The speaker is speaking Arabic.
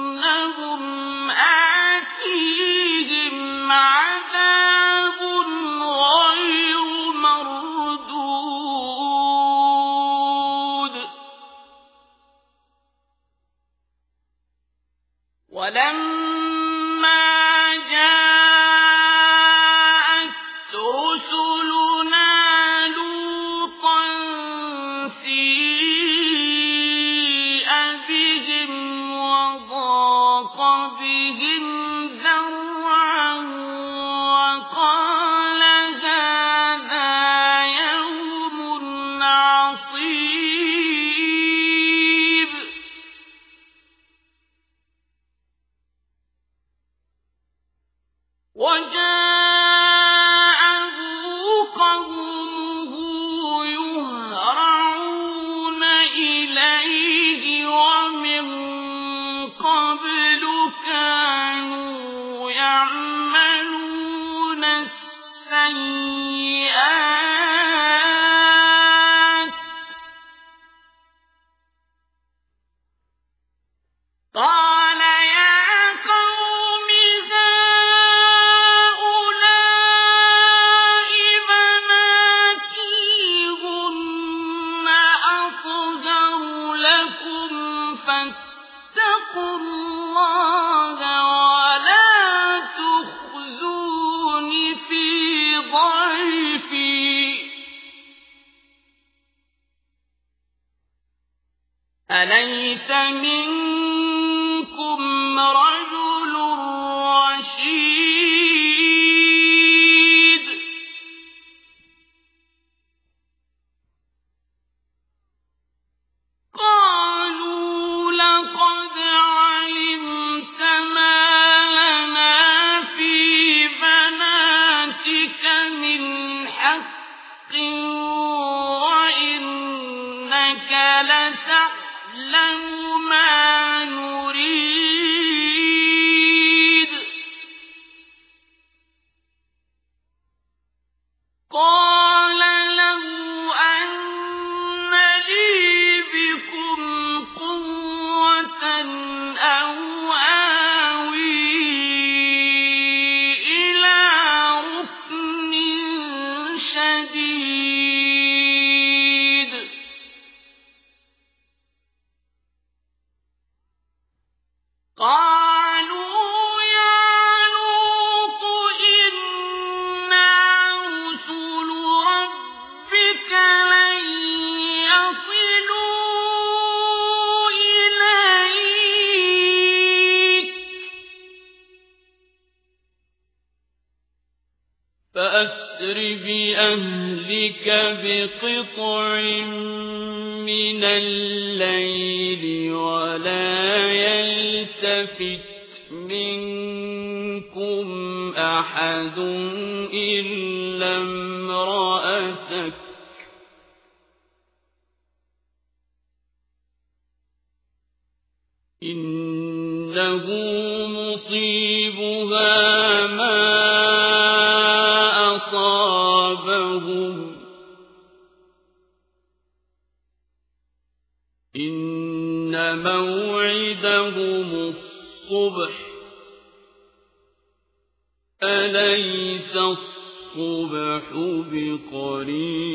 وإنهم آتيهم عذاب غير مردود ولم فيهن فاتقوا الله ولا في أليس منكم رأي حَقٍّ فأسر بأهلك بقطع من الليل ولا يلتفت منكم أحد إلا امرأتك. إنه مصيبها موعدهم الصبح. أليس الصبح بقريب؟